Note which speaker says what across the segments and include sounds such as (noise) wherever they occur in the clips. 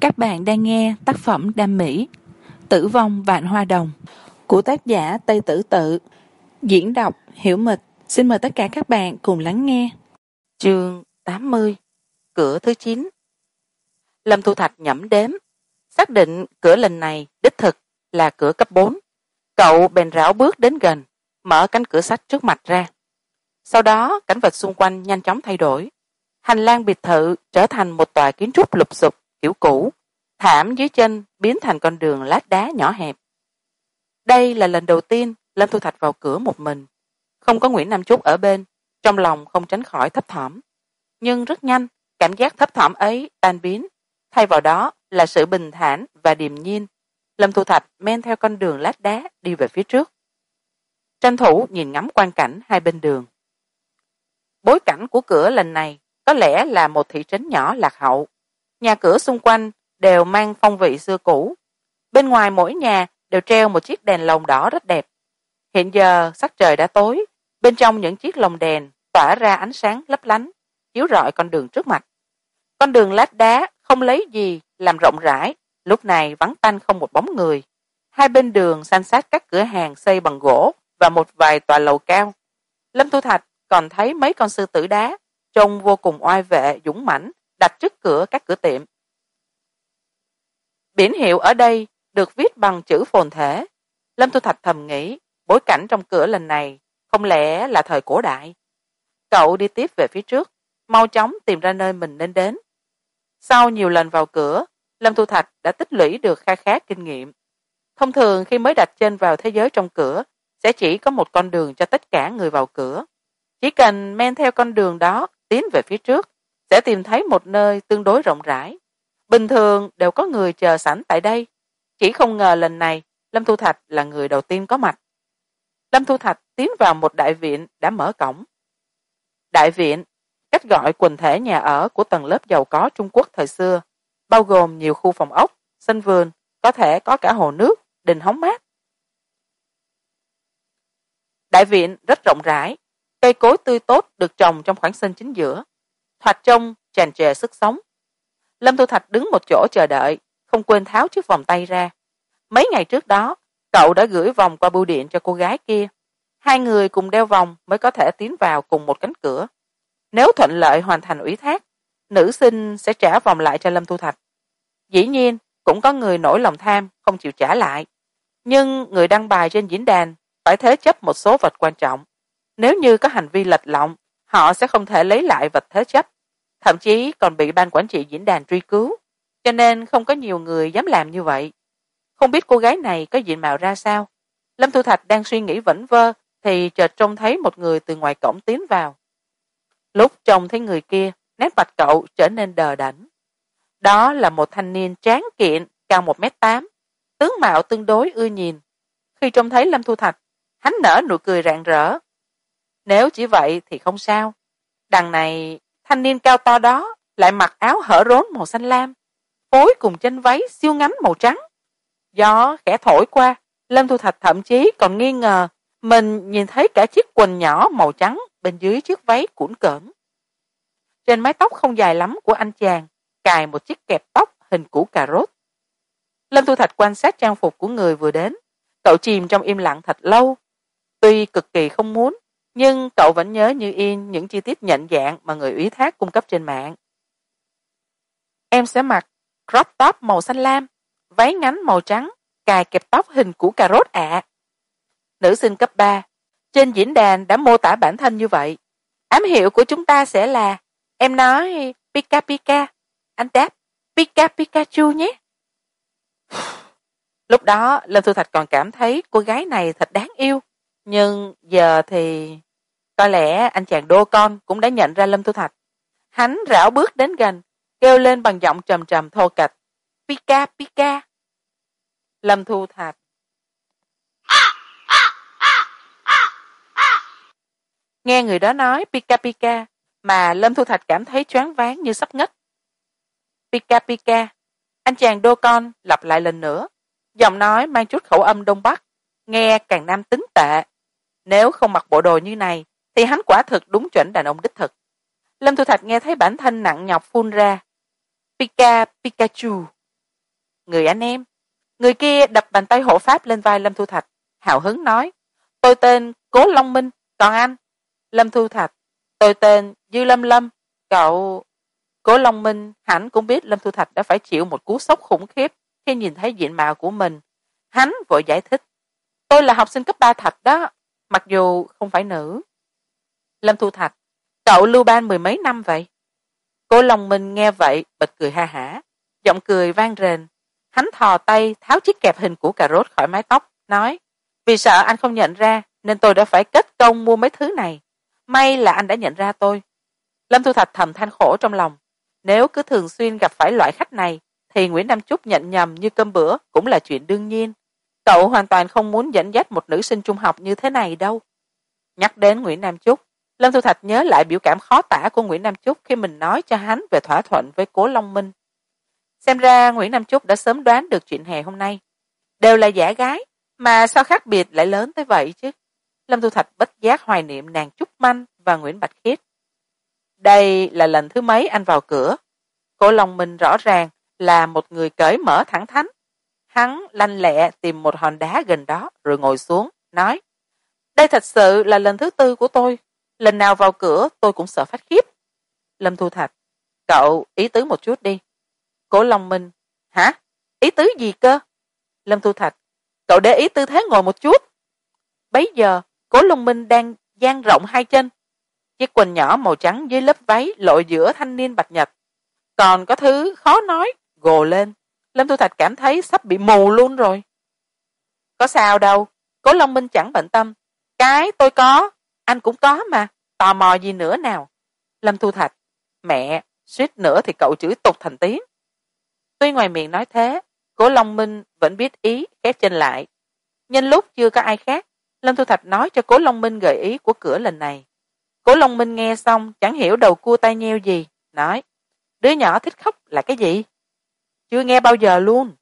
Speaker 1: các bạn đang nghe tác phẩm đam mỹ, tử vong vạn hoa đồng, của tác giả tây tử tự. Diễn đọc hiểu mịch. Xin mời tất cả các bạn cùng lắng nghe. Chương tám mươi, cửa thứ chín. Lâm thu thạch nhẩm đếm, xác định cửa lần này đích thực là cửa cấp bốn. Cậu bèn rảo bước đến gần, mở cánh cửa sắt trước mặt ra. Sau đó, cảnh vật xung quanh nhanh chóng thay đổi. Hành lang biệt thự trở thành một tòa kiến trúc lụp xụp kiểu cũ, thảm dưới chân biến thành con đường lát đá nhỏ hẹp. Đây là lần đầu tiên lâm thu thạch vào cửa một mình. Không có nguyễn nam chúc ở bên, trong lòng không tránh khỏi thấp thỏm. Nhưng rất nhanh, cảm giác thấp thỏm ấy tan biến. Thay vào đó là sự bình thản và điềm nhiên. Lâm thu thạch men theo con đường lát đá đi về phía trước. Tranh thủ nhìn ngắm quan cảnh hai bên đường. Bối cảnh của cửa lần này có lẽ là một thị trấn nhỏ lạc hậu nhà cửa xung quanh đều mang phong vị xưa cũ. Bên ngoài mỗi nhà đều treo một chiếc đèn lồng đỏ rất đẹp. Hiện giờ sắc trời đã tối, bên trong những chiếc lồng đèn tỏa ra ánh sáng lấp lánh, chiếu rọi con đường trước mặt. Con đường lát đá không lấy gì làm rộng rãi, lúc này vắng tanh không một bóng người. Hai bên đường san sát các cửa hàng xây bằng gỗ và một vài tòa lầu cao. Lâm thu thạch còn thấy mấy con sư tử đá, trông vô cùng oai vệ, dũng mãnh đặt trước cửa các cửa tiệm. Biển hiệu ở đây được viết bằng chữ phồn thể. Lâm thu thạch thầm nghĩ, bối cảnh trong cửa lần này không lẽ là thời cổ đại. Cậu đi tiếp về phía trước, mau chóng tìm ra nơi mình nên đến. Sau nhiều lần vào cửa, lâm thu thạch đã tích lũy được kha khá kinh nghiệm. Thông thường khi mới đặt chân vào thế giới trong cửa, sẽ chỉ có một con đường cho tất cả người vào cửa. Chỉ cần men theo con đường đó tiến về phía trước sẽ tìm thấy một nơi tương đối rộng rãi. Bình thường đều có người chờ sẵn tại đây. Chỉ không ngờ lần này, lâm thu thạch là người đầu tiên có mặt. Lâm thu thạch tiến vào một đại viện đã mở cổng. Đại viện, cách gọi quần thể nhà ở của tầng lớp giàu có trung quốc thời xưa, bao gồm nhiều khu phòng ốc, sân vườn, có thể có cả hồ nước, đình hóng mát. Đại viện rất rộng rãi, cây cối tươi tốt được trồng trong khoảng sân chính giữa thoạt trông tràn trề sức sống. Lâm thu thạch đứng một chỗ chờ đợi, không quên tháo chiếc vòng tay ra. Mấy ngày trước đó, cậu đã gửi vòng qua bưu điện cho cô gái kia. Hai người cùng đeo vòng mới có thể tiến vào cùng một cánh cửa. Nếu thuận lợi hoàn thành ủy thác, nữ sinh sẽ trả vòng lại cho lâm thu thạch. Dĩ nhiên, cũng có người nổi lòng tham, không chịu trả lại. Nhưng người đăng bài trên diễn đàn phải thế chấp một số vật quan trọng. Nếu như có hành vi lệch lọng, họ sẽ không thể lấy lại vật thế chấp thậm chí còn bị ban quản trị diễn đàn truy cứu. Cho nên không có nhiều người dám làm như vậy. Không biết cô gái này có diện mạo ra sao. Lâm thu thạch đang suy nghĩ vẩn vơ, thì chợt trông thấy một người từ ngoài cổng tiến vào. Lúc trông thấy người kia, nét mặt cậu trở nên đờ đẫn. Đó là một thanh niên tráng kiện, cao một m tám, tướng mạo tương đối ưa nhìn. Khi trông thấy lâm thu thạch, hắn nở nụ cười rạng rỡ. Nếu chỉ vậy thì không sao. Đằng này thanh niên cao to đó lại mặc áo hở rốn màu xanh lam, phối cùng chân váy siêu ngắn màu trắng. Gió khẽ thổi qua, lâm thu thạch thậm chí còn nghi ngờ mình nhìn thấy cả chiếc quần nhỏ màu trắng bên dưới chiếc váy cuỗn cỡn trên mái tóc không dài lắm của anh chàng, cài một chiếc kẹp tóc hình củ cà rốt. Lâm thu thạch quan sát trang phục của người vừa đến, cậu chìm trong im lặng thật lâu. Tuy cực kỳ không muốn nhưng cậu vẫn nhớ như in những chi tiết nhận dạng mà người ủy thác cung cấp trên mạng. Em sẽ mặc crop top màu xanh lam, váy ngắn màu trắng, cài kẹp tóc hình củ cà rốt ạ. Nữ sinh cấp ba, trên diễn đàn đã mô tả bản thân như vậy. Ám hiệu của chúng ta sẽ là, em nói pika pika, anh đáp pika pikachu nhé. (sighs) Lúc đó, lâm thu thạch còn cảm thấy cô gái này thật đáng yêu, nhưng giờ thì có lẽ anh chàng đô con cũng đã nhận ra lâm thu thạch. Hắn rảo bước đến gần, kêu lên bằng giọng trầm trầm thô kệch. Pika pika. Lâm thu thạch. Nghe người đó nói, pika pika, mà lâm thu thạch cảm thấy choáng váng như sắp ngất. Pika pika, anh chàng đô con lặp lại lần nữa. Giọng nói mang chút khẩu âm đông bắc, nghe càng nam tính tệ. Nếu không mặc bộ đồ như này thì hắn quả thực đúng chuẩn đàn ông đích thực. Lâm thu thạch nghe thấy bản thân nặng nhọc phun ra. Pika, pikachu. Người anh em. Người kia đập bàn tay hộ pháp lên vai lâm thu thạch. Hào hứng nói, tôi tên cố long minh, còn anh? Lâm thu thạch, tôi tên dư lâm lâm, cậu cố long minh hẳn cũng biết lâm thu thạch đã phải chịu một cú sốc khủng khiếp khi nhìn thấy diện mạo của mình. Hắn vội giải thích, tôi là học sinh cấp ba thạch đó, mặc dù không phải nữ lâm thu thạch. Cậu lưu ban mười mấy năm vậy? Cô lòng mình nghe vậy, bật cười ha hả. Giọng cười vang rền. Hắn thò tay tháo chiếc kẹp hình của cà rốt khỏi mái tóc, nói, vì sợ anh không nhận ra, nên tôi đã phải kết công mua mấy thứ này. May là anh đã nhận ra tôi. Lâm thu thạch thầm than khổ trong lòng. Nếu cứ thường xuyên gặp phải loại khách này, thì nguyễn nam chúc nhận nhầm như cơm bữa cũng là chuyện đương nhiên. Cậu hoàn toàn không muốn dẫn dắt một nữ sinh trung học như thế này đâu. Nhắc đến nguyễn nam chúc lâm thu thạch nhớ lại biểu cảm khó tả của nguyễn nam chúc khi mình nói cho hắn về thỏa thuận với cố long minh. Xem ra nguyễn nam chúc đã sớm đoán được chuyện hè hôm nay. Đều là giả gái, mà sao khác biệt lại lớn tới vậy chứ? Lâm thu thạch bất giác hoài niệm nàng trúc manh và nguyễn bạch khiết. Đây là lần thứ mấy anh vào cửa? Cổ lòng mình rõ ràng là một người cởi mở thẳng thắn. Hắn lanh lẹ tìm một hòn đá gần đó rồi ngồi xuống, nói, đây thật sự là lần thứ tư của tôi lần nào vào cửa, tôi cũng sợ phát khiếp. Lâm thu thạch, cậu ý tứ một chút đi. Cổ long minh, hả? Ý tứ gì cơ? Lâm thu thạch, cậu để ý tư thế ngồi một chút. Bấy giờ cố long minh đang dang rộng hai chân. Chiếc quần nhỏ màu trắng dưới lớp váy lộ giữa thanh niên bạch nhật. Còn có thứ khó nói, gồ lên. Lâm thu thạch cảm thấy sắp bị mù luôn rồi. Có sao đâu cố long minh chẳng bận tâm. Cái tôi có anh cũng có mà, tò mò gì nữa nào? Lâm thu thạch, mẹ, suýt nữa thì cậu chửi tục thành tiếng. Tuy ngoài miệng nói thế, cố long minh vẫn biết ý khép chân lại. Nhân lúc chưa có ai khác, lâm thu thạch nói cho cố long minh gợi ý của cửa lần này. Cố long minh nghe xong, chẳng hiểu đầu cua tay nheo gì, nói, đứa nhỏ thích khóc là cái gì? Chưa nghe bao giờ luôn.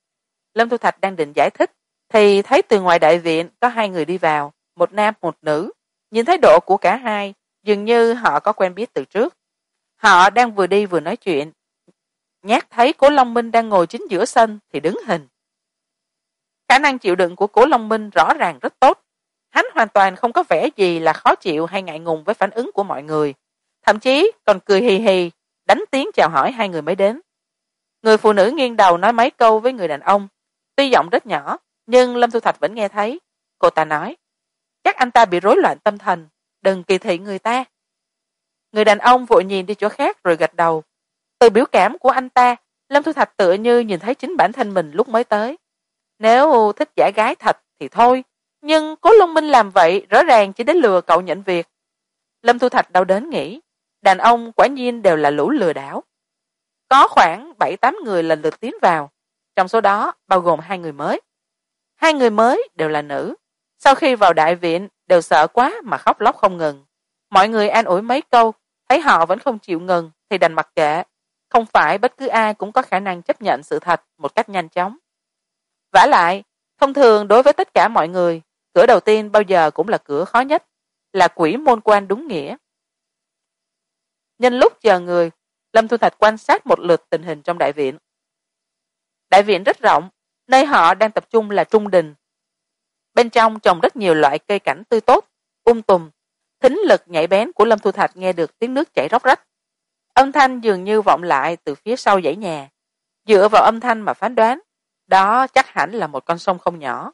Speaker 1: Lâm thu thạch đang định giải thích, thì thấy từ ngoài đại viện có hai người đi vào, một nam, một nữ nhìn thái độ của cả hai, dường như họ có quen biết từ trước. Họ đang vừa đi vừa nói chuyện. Nhát thấy cố long minh đang ngồi chính giữa sân thì đứng hình. Khả năng chịu đựng của cố long minh rõ ràng rất tốt. Hắn hoàn toàn không có vẻ gì là khó chịu hay ngại ngùng với phản ứng của mọi người. Thậm chí còn cười hì hì, đánh tiếng chào hỏi hai người mới đến. Người phụ nữ nghiêng đầu nói mấy câu với người đàn ông. Tuy giọng rất nhỏ, nhưng lâm thu thạch vẫn nghe thấy. Cô ta nói chắc anh ta bị rối loạn tâm thần. Đừng kỳ thị người ta. Người đàn ông vội nhìn đi chỗ khác rồi gật đầu. Từ biểu cảm của anh ta, lâm thu thạch tựa như nhìn thấy chính bản thân mình lúc mới tới. Nếu thích giả gái thật thì thôi, nhưng cố long minh làm vậy rõ ràng chỉ đến lừa cậu nhận việc. Lâm thu thạch đau đến nghĩ, đàn ông quả nhiên đều là lũ lừa đảo. Có khoảng bảy tám người lần lượt tiến vào, trong số đó bao gồm hai người mới. Hai người mới đều là nữ sau khi vào đại viện, đều sợ quá mà khóc lóc không ngừng. Mọi người an ủi mấy câu, thấy họ vẫn không chịu ngừng thì đành mặc kệ. Không phải bất cứ ai cũng có khả năng chấp nhận sự thật một cách nhanh chóng. Vả lại, thông thường đối với tất cả mọi người, cửa đầu tiên bao giờ cũng là cửa khó nhất, là quỷ môn quan đúng nghĩa. Nhân lúc chờ người, lâm thu thạch quan sát một lượt tình hình trong đại viện. Đại viện rất rộng, nơi họ đang tập trung là trung đình bên trong trồng rất nhiều loại cây cảnh tươi tốt um tùm. Thính lực nhạy bén của lâm thu thạch nghe được tiếng nước chảy róc rách. Âm thanh dường như vọng lại từ phía sau dãy nhà. Dựa vào âm thanh mà phán đoán, đó chắc hẳn là một con sông không nhỏ.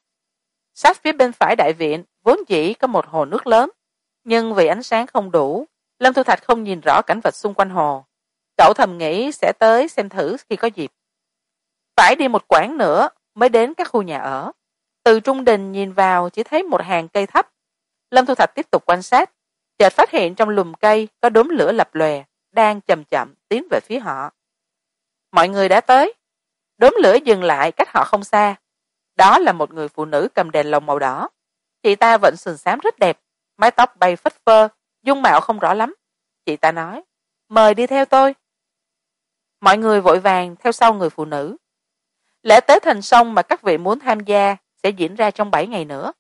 Speaker 1: Sát phía bên phải đại viện, vốn dĩ có một hồ nước lớn, nhưng vì ánh sáng không đủ, lâm thu thạch không nhìn rõ cảnh vật xung quanh hồ. Cậu thầm nghĩ sẽ tới xem thử khi có dịp. Phải đi một quãng nữa mới đến các khu nhà ở từ trung đình nhìn vào chỉ thấy một hàng cây thấp. Lâm thu thạch tiếp tục quan sát, chợt phát hiện trong lùm cây có đốm lửa lập lòe, đang chậm chậm tiến về phía họ. Mọi người đã tới. Đốm lửa dừng lại cách họ không xa. Đó là một người phụ nữ cầm đèn lồng màu đỏ. Chị ta vẫn sườn xám rất đẹp, mái tóc bay phất phơ, dung mạo không rõ lắm. Chị ta nói, mời đi theo tôi. Mọi người vội vàng theo sau người phụ nữ. Lễ tế thành sông mà các vị muốn tham gia sẽ diễn ra trong bảy ngày nữa.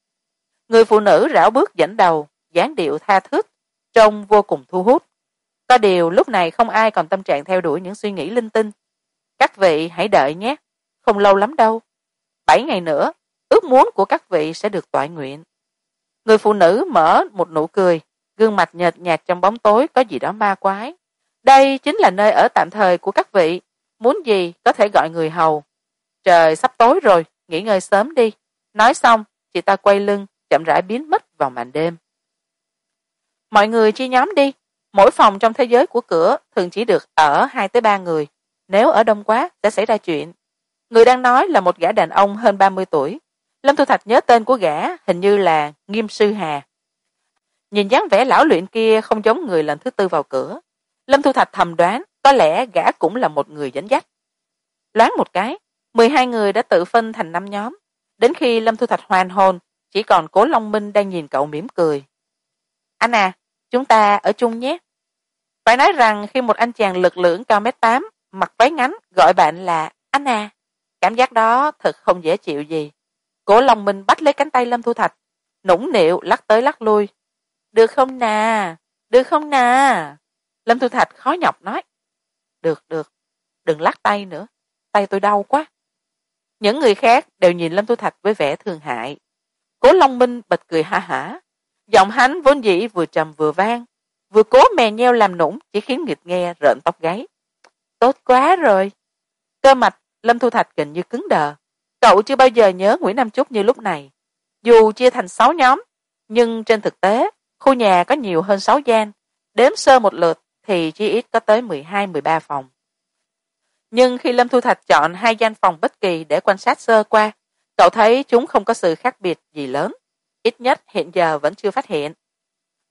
Speaker 1: Người phụ nữ rảo bước dẫn đầu, dáng điệu tha thướt trông vô cùng thu hút. Có điều lúc này không ai còn tâm trạng theo đuổi những suy nghĩ linh tinh. Các vị hãy đợi nhé, không lâu lắm đâu. Bảy ngày nữa, ước muốn của các vị sẽ được toại nguyện. Người phụ nữ mở một nụ cười, gương mặt nhợt nhạt trong bóng tối có gì đó ma quái. Đây chính là nơi ở tạm thời của các vị. Muốn gì có thể gọi người hầu. Trời sắp tối rồi, nghỉ ngơi sớm đi nói xong, chị ta quay lưng, chậm rãi biến mất vào màn đêm. Mọi người chia nhóm đi. Mỗi phòng trong thế giới của cửa thường chỉ được ở hai tới ba người. Nếu ở đông quá, sẽ xảy ra chuyện. Người đang nói là một gã đàn ông hơn ba mươi tuổi. Lâm thu thạch nhớ tên của gã, hình như là nghiêm sư hà. Nhìn dáng vẻ lão luyện kia không giống người lần thứ tư vào cửa. Lâm thu thạch thầm đoán, có lẽ gã cũng là một người dẫn dắt. Loáng một cái, mười hai người đã tự phân thành năm nhóm đến khi lâm thu thạch hoàn hồn, chỉ còn cố long minh đang nhìn cậu mỉm cười. Anh à chúng ta ở chung nhé. Phải nói rằng khi một anh chàng lực lưỡng cao mét tám, mặc váy ngắn, gọi bạn là anh à cảm giác đó thật không dễ chịu gì. Cố long minh bắt lấy cánh tay lâm thu thạch, nũng nịu lắc tới lắc lui. Được không nà? Được không nà? Lâm thu thạch khó nhọc nói. Được được, đừng lắc tay nữa, tay tôi đau quá những người khác đều nhìn lâm thu thạch với vẻ thương hại. Cố long minh bật cười ha hả. Giọng hắn vốn dĩ vừa trầm vừa vang, vừa cố mè nheo làm nũng chỉ khiến nghịch nghe rợn tóc gáy. Tốt quá rồi. Cơ mạch, lâm thu thạch gần như cứng đờ. Cậu chưa bao giờ nhớ nguyễn nam trúc như lúc này. Dù chia thành sáu nhóm, nhưng trên thực tế, khu nhà có nhiều hơn sáu gian. Đếm sơ một lượt thì chỉ ít có tới mười hai, mười ba phòng nhưng khi lâm thu thạch chọn hai gian phòng bất kỳ để quan sát sơ qua, cậu thấy chúng không có sự khác biệt gì lớn. Ít nhất hiện giờ vẫn chưa phát hiện.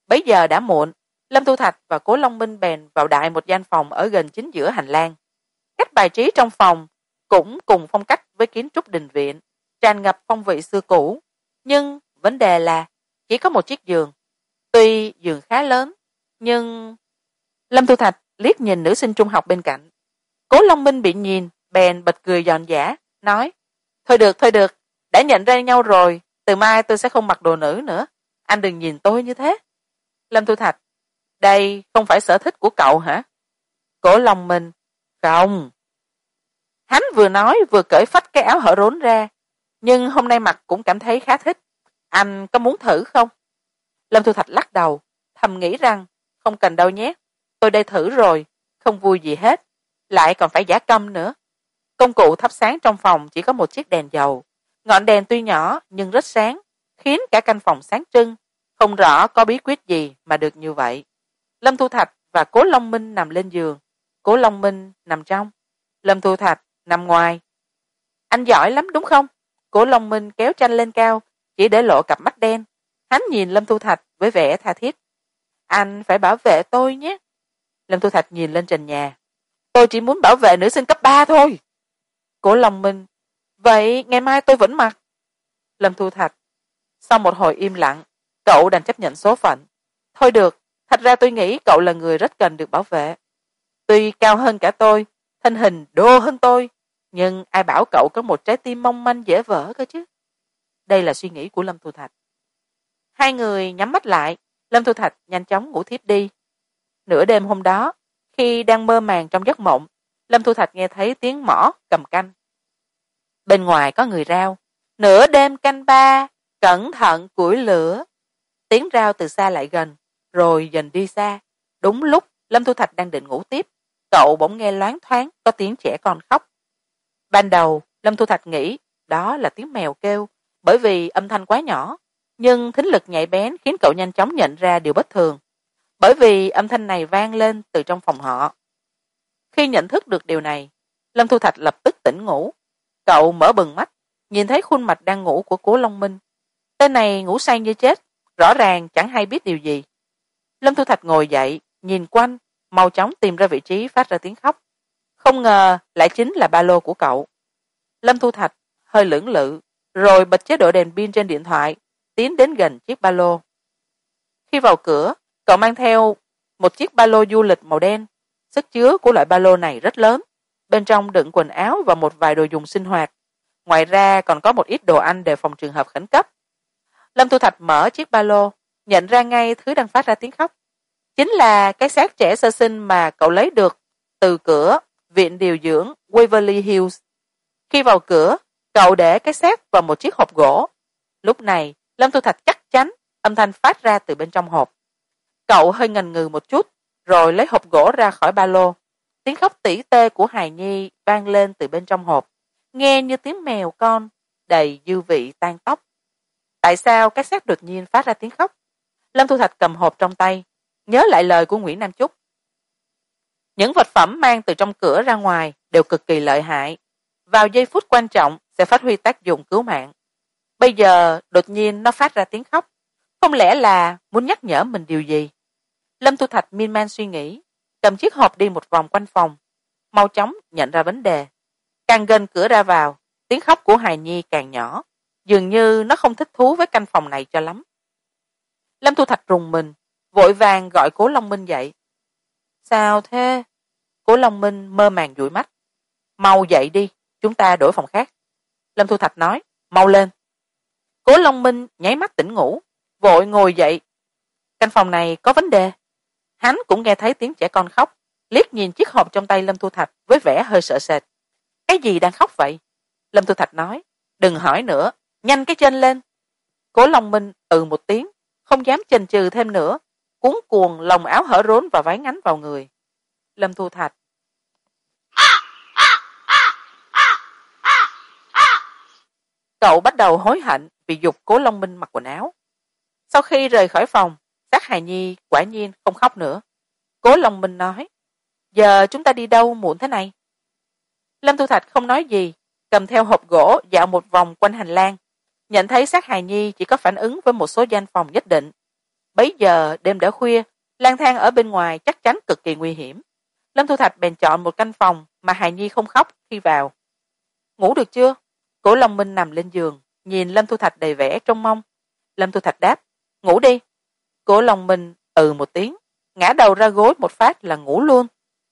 Speaker 1: Bấy giờ đã muộn, lâm thu thạch và cố long minh bèn vào đại một gian phòng ở gần chính giữa hành lang. Cách bài trí trong phòng cũng cùng phong cách với kiến trúc đình viện, tràn ngập phong vị xưa cũ. Nhưng vấn đề là chỉ có một chiếc giường. Tuy giường khá lớn, nhưng lâm thu thạch liếc nhìn nữ sinh trung học bên cạnh cố long minh bị nhìn, bèn bật cười giòn giả nói, thôi được thôi được, đã nhận ra nhau rồi, từ mai tôi sẽ không mặc đồ nữ nữa, anh đừng nhìn tôi như thế. Lâm thu thạch, đây không phải sở thích của cậu hả? Cố long minh, không. Hắn vừa nói vừa cởi phách cái áo hở rốn ra, nhưng hôm nay mặc cũng cảm thấy khá thích, anh có muốn thử không? Lâm thu thạch lắc đầu, thầm nghĩ rằng, không cần đâu nhé, tôi đây thử rồi, không vui gì hết lại còn phải giả câm nữa. Công cụ thắp sáng trong phòng chỉ có một chiếc đèn dầu. Ngọn đèn tuy nhỏ, nhưng rất sáng, khiến cả căn phòng sáng trưng. Không rõ có bí quyết gì mà được như vậy. Lâm thu thạch và cố long minh nằm lên giường. Cố long minh nằm trong. Lâm thu thạch nằm ngoài. Anh giỏi lắm đúng không? Cố long minh kéo tranh lên cao, chỉ để lộ cặp mắt đen. Hắn nhìn lâm thu thạch với vẻ tha thiết. Anh phải bảo vệ tôi nhé. Lâm thu thạch nhìn lên trần nhà tôi chỉ muốn bảo vệ nữ sinh cấp ba thôi. Cố lòng mình. Vậy ngày mai tôi vẫn mặc. Lâm thu thạch. Sau một hồi im lặng, cậu đành chấp nhận số phận. Thôi được, thật ra tôi nghĩ cậu là người rất cần được bảo vệ. Tuy cao hơn cả tôi, thân hình đô hơn tôi, nhưng ai bảo cậu có một trái tim mong manh dễ vỡ cơ chứ? Đây là suy nghĩ của lâm thu thạch. Hai người nhắm mắt lại, lâm thu thạch nhanh chóng ngủ thiếp đi. Nửa đêm hôm đó khi đang mơ màng trong giấc mộng, lâm thu thạch nghe thấy tiếng mỏ cầm canh. Bên ngoài có người rao, nửa đêm canh ba, cẩn thận củi lửa. Tiếng rao từ xa lại gần, rồi dần đi xa. Đúng lúc, lâm thu thạch đang định ngủ tiếp, cậu bỗng nghe loáng thoáng có tiếng trẻ con khóc. Ban đầu, lâm thu thạch nghĩ đó là tiếng mèo kêu, bởi vì âm thanh quá nhỏ, nhưng thính lực nhạy bén khiến cậu nhanh chóng nhận ra điều bất thường bởi vì âm thanh này vang lên từ trong phòng họ. Khi nhận thức được điều này, lâm thu thạch lập tức tỉnh ngủ. Cậu mở bừng mắt, nhìn thấy khuôn mặt đang ngủ của cố long minh. Tên này ngủ say như chết, rõ ràng chẳng hay biết điều gì. Lâm thu thạch ngồi dậy, nhìn quanh, mau chóng tìm ra vị trí phát ra tiếng khóc. Không ngờ lại chính là ba lô của cậu. Lâm thu thạch hơi lưỡng lự, rồi bật chế độ đèn pin trên điện thoại, tiến đến gần chiếc ba lô. Khi vào cửa cậu mang theo một chiếc ba lô du lịch màu đen. Sức chứa của loại ba lô này rất lớn. Bên trong đựng quần áo và một vài đồ dùng sinh hoạt. Ngoài ra còn có một ít đồ ăn đề phòng trường hợp khẩn cấp. Lâm thu thạch mở chiếc ba lô, nhận ra ngay thứ đang phát ra tiếng khóc. Chính là cái xác trẻ sơ sinh mà cậu lấy được từ cửa viện điều dưỡng waverly hills. Khi vào cửa, cậu để cái xác vào một chiếc hộp gỗ. Lúc này, lâm thu thạch chắc chắn âm thanh phát ra từ bên trong hộp cậu hơi ngần ngừ một chút, rồi lấy hộp gỗ ra khỏi ba lô. Tiếng khóc tỉ tê của hài nhi vang lên từ bên trong hộp. Nghe như tiếng mèo con, đầy dư vị tan tóc. Tại sao cái xác đột nhiên phát ra tiếng khóc? Lâm thu thạch cầm hộp trong tay, nhớ lại lời của nguyễn nam chúc. Những vật phẩm mang từ trong cửa ra ngoài đều cực kỳ lợi hại. Vào giây phút quan trọng sẽ phát huy tác dụng cứu mạng. Bây giờ đột nhiên nó phát ra tiếng khóc. Không lẽ là muốn nhắc nhở mình điều gì? Lâm thu thạch miên man suy nghĩ, cầm chiếc hộp đi một vòng quanh phòng, mau chóng nhận ra vấn đề. Càng gần cửa ra vào, tiếng khóc của hài nhi càng nhỏ, dường như nó không thích thú với căn phòng này cho lắm. Lâm thu thạch rùng mình, vội vàng gọi cố long minh dậy. Sao thế? Cố long minh mơ màng dụi mắt. Mau dậy đi, chúng ta đổi phòng khác. Lâm thu thạch nói, mau lên. Cố long minh nháy mắt tỉnh ngủ, vội ngồi dậy. Căn phòng này có vấn đề hắn cũng nghe thấy tiếng trẻ con khóc, liếc nhìn chiếc hộp trong tay lâm thu thạch với vẻ hơi sợ sệt. Cái gì đang khóc vậy? Lâm thu thạch nói, đừng hỏi nữa, nhanh cái chân lên. Cố long minh ừ một tiếng, không dám chần chừ thêm nữa, cuốn cuồng lồng áo hở rốn và váy ngắn vào người. Lâm thu thạch. Cậu bắt đầu hối hận vì dục cố long minh mặc quần áo. Sau khi rời khỏi phòng các hài nhi quả nhiên không khóc nữa. Cố long minh nói, giờ chúng ta đi đâu muộn thế này? Lâm thu thạch không nói gì, cầm theo hộp gỗ dạo một vòng quanh hành lang. Nhận thấy sát hài nhi chỉ có phản ứng với một số danh phòng nhất định. Bấy giờ đêm đã khuya, lang thang ở bên ngoài chắc chắn cực kỳ nguy hiểm. Lâm thu thạch bèn chọn một căn phòng mà hài nhi không khóc khi vào. Ngủ được chưa? Cổ long minh nằm lên giường, nhìn lâm thu thạch đầy vẻ trông mong. Lâm thu thạch đáp, ngủ đi cổ lòng mình ừ một tiếng, ngã đầu ra gối một phát là ngủ luôn.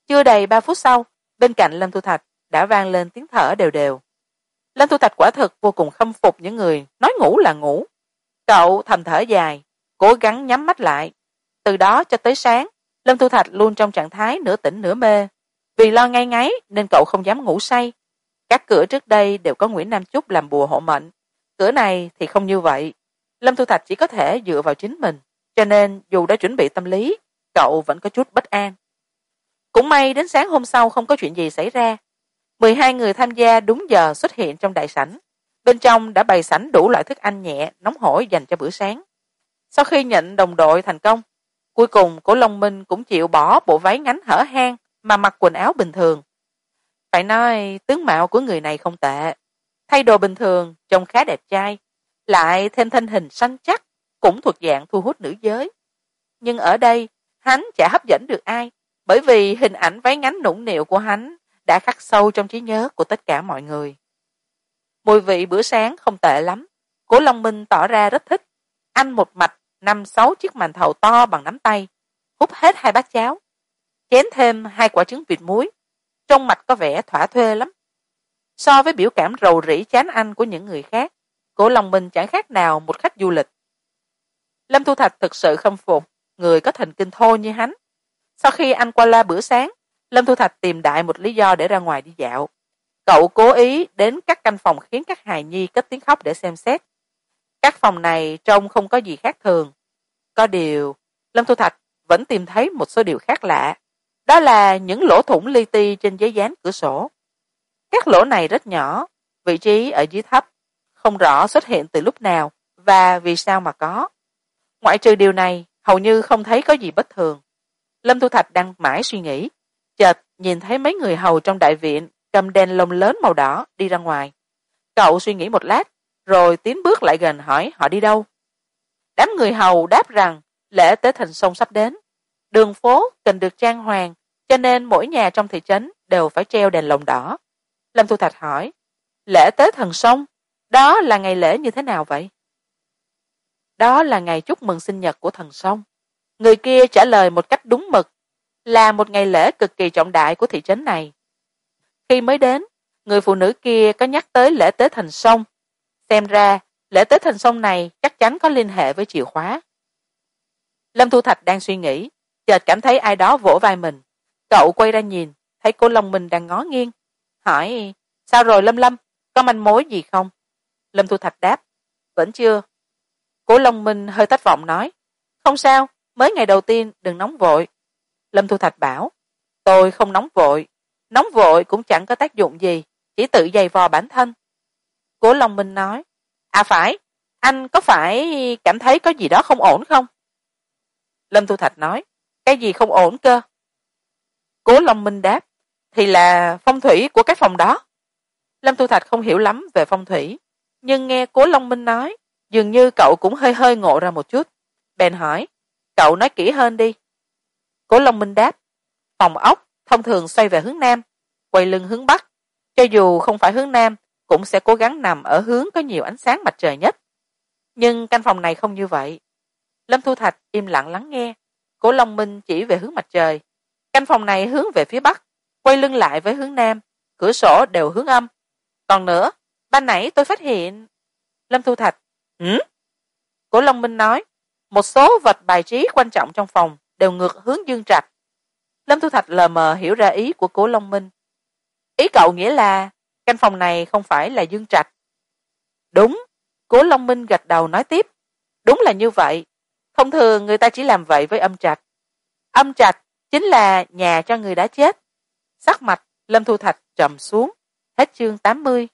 Speaker 1: Chưa đầy ba phút sau, bên cạnh lâm thu thạch đã vang lên tiếng thở đều đều. Lâm thu thạch quả thực vô cùng khâm phục những người nói ngủ là ngủ. Cậu thầm thở dài, cố gắng nhắm mắt lại. Từ đó cho tới sáng, lâm thu thạch luôn trong trạng thái nửa tỉnh nửa mê. Vì lo ngay ngáy nên cậu không dám ngủ say. Các cửa trước đây đều có nguyễn nam chúc làm bùa hộ mệnh. Cửa này thì không như vậy. Lâm thu thạch chỉ có thể dựa vào chính mình cho nên, dù đã chuẩn bị tâm lý, cậu vẫn có chút bất an. Cũng may đến sáng hôm sau không có chuyện gì xảy ra. Mười hai người tham gia đúng giờ xuất hiện trong đại sảnh. Bên trong đã bày sảnh đủ loại thức ăn nhẹ, nóng hổi dành cho bữa sáng. Sau khi nhận đồng đội thành công, cuối cùng cổ long minh cũng chịu bỏ bộ váy ngắn hở hang mà mặc quần áo bình thường. Phải nói, tướng mạo của người này không tệ. Thay đồ bình thường, trông khá đẹp trai, lại thêm thân hình săn chắc cũng thuộc dạng thu hút nữ giới. Nhưng ở đây, hắn chả hấp dẫn được ai, bởi vì hình ảnh váy ngắn nũng nịu của hắn đã khắc sâu trong trí nhớ của tất cả mọi người. Mùi vị bữa sáng không tệ lắm. Cố long minh tỏ ra rất thích. Anh một mạch năm sáu chiếc màn thầu to bằng nắm tay, hút hết hai bát cháo, chén thêm hai quả trứng vịt muối. Trong mạch có vẻ thỏa thuê lắm. So với biểu cảm rầu rĩ chán ăn của những người khác, cổ long minh chẳng khác nào một khách du lịch lâm thu thạch thực sự khâm phục, người có thần kinh thô như hắn. Sau khi ăn qua la bữa sáng, lâm thu thạch tìm đại một lý do để ra ngoài đi dạo. Cậu cố ý đến các căn phòng khiến các hài nhi cất tiếng khóc để xem xét. Các phòng này trông không có gì khác thường. Có điều, lâm thu thạch vẫn tìm thấy một số điều khác lạ. Đó là những lỗ thủng li ti trên giấy dán cửa sổ. Các lỗ này rất nhỏ, vị trí ở dưới thấp, không rõ xuất hiện từ lúc nào và vì sao mà có ngoại trừ điều này, hầu như không thấy có gì bất thường. Lâm thu thạch đang mãi suy nghĩ, chợt nhìn thấy mấy người hầu trong đại viện cầm đèn lồng lớn màu đỏ đi ra ngoài. Cậu suy nghĩ một lát, rồi tiến bước lại gần hỏi, họ đi đâu? Đám người hầu đáp rằng, lễ tế thành sông sắp đến. Đường phố cần được trang hoàng, cho nên mỗi nhà trong thị trấn đều phải treo đèn lồng đỏ. Lâm thu thạch hỏi, lễ tế thần sông, đó là ngày lễ như thế nào vậy? Đó là ngày chúc mừng sinh nhật của thần sông. Người kia trả lời một cách đúng mực, là một ngày lễ cực kỳ trọng đại của thị trấn này. Khi mới đến, người phụ nữ kia có nhắc tới lễ tế thành sông. Xem ra, lễ tế thành sông này chắc chắn có liên hệ với chìa khóa. Lâm thu thạch đang suy nghĩ, chợt cảm thấy ai đó vỗ vai mình. Cậu quay ra nhìn, thấy cô long minh đang ngó nghiêng. Hỏi, sao rồi lâm lâm? Có manh mối gì không? Lâm thu thạch đáp, vẫn chưa cố long minh hơi thất vọng nói, không sao, mới ngày đầu tiên đừng nóng vội. Lâm thu thạch bảo, tôi không nóng vội nóng vội cũng chẳng có tác dụng gì, chỉ tự giày vò bản thân. Cố long minh nói à phải, anh có phải cảm thấy có gì đó không ổn không? Lâm thu thạch nói, cái gì không ổn cơ? Cố long minh đáp, thì là phong thủy của cái phòng đó. Lâm thu thạch không hiểu lắm về phong thủy, nhưng nghe cố long minh nói dường như cậu cũng hơi hơi ngộ ra một chút. Bèn hỏi, cậu nói kỹ hơn đi. Cố long minh đáp, phòng ốc thông thường xoay về hướng nam, quay lưng hướng bắc. Cho dù không phải hướng nam, cũng sẽ cố gắng nằm ở hướng có nhiều ánh sáng mặt trời nhất. Nhưng căn phòng này không như vậy. Lâm thu thạch im lặng lắng nghe. Cố long minh chỉ về hướng mặt trời. Căn phòng này hướng về phía bắc, quay lưng lại với hướng nam. Cửa sổ đều hướng âm. Còn nữa, ban nãy tôi phát hiện. Lâm thu thạch ừ? Cố long minh nói, một số vật bài trí quan trọng trong phòng đều ngược hướng dương trạch. Lâm thu thạch lờ mờ hiểu ra ý của cố long minh. Ý cậu nghĩa là, căn phòng này không phải là dương trạch. Đúng cố long minh gật đầu nói tiếp. Đúng là như vậy. Thông thường người ta chỉ làm vậy với âm trạch. Âm trạch chính là nhà cho người đã chết. Sắc mặt lâm thu thạch trầm xuống. Hết chương tám mươi.